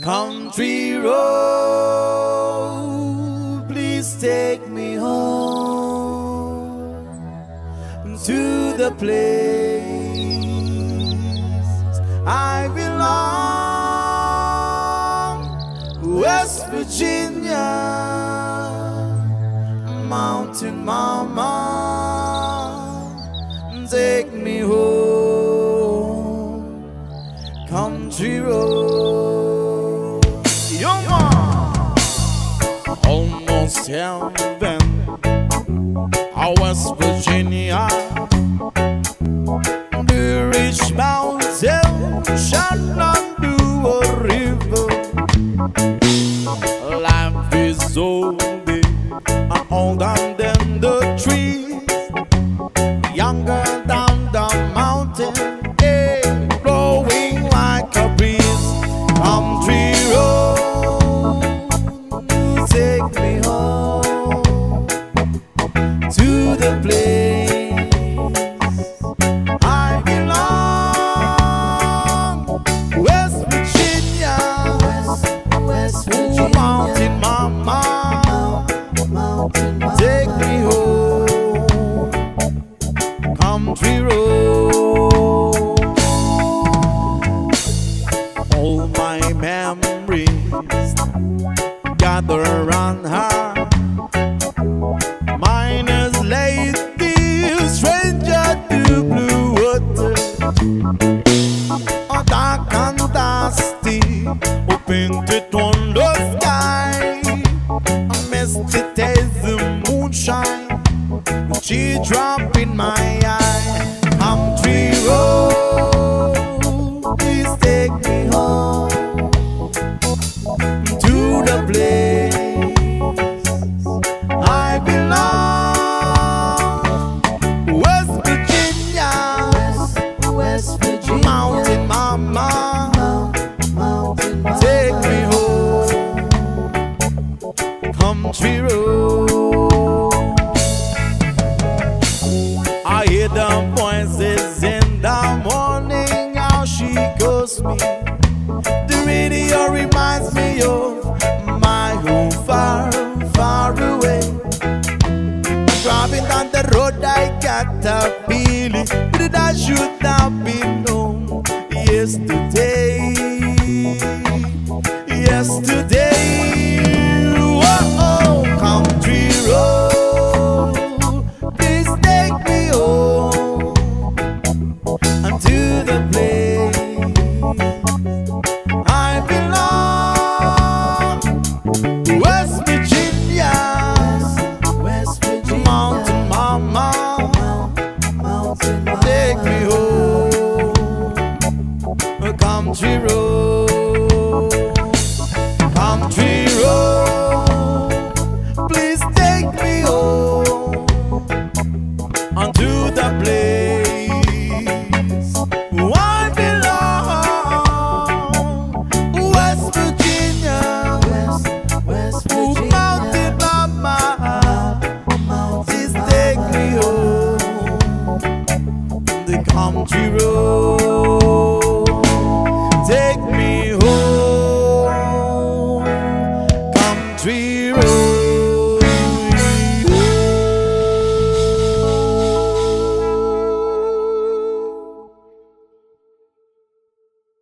Country road, please take me home to the place I belong, West Virginia, Mountain Mama, take me home, country road. Almost heaven, oh, West Virginia. The Ridge Mountain shall undo a river. To the place. I belong, West Virginia, West, Virginia, Mountain Mama, take me home, country road. All my memories gather around her. Mine dusty, painted on the sky. A misty taste of moonshine, she drop in my eye. Country oh road, The radio reminds me of my home far, far away. Driving down the road, I got a feeling that I should have been home yesterday. Yesterday, country road. Country road, please take me home onto the place where I belong. West Virginia, West, West Virginia. Mountain Mama, please take me home the country road.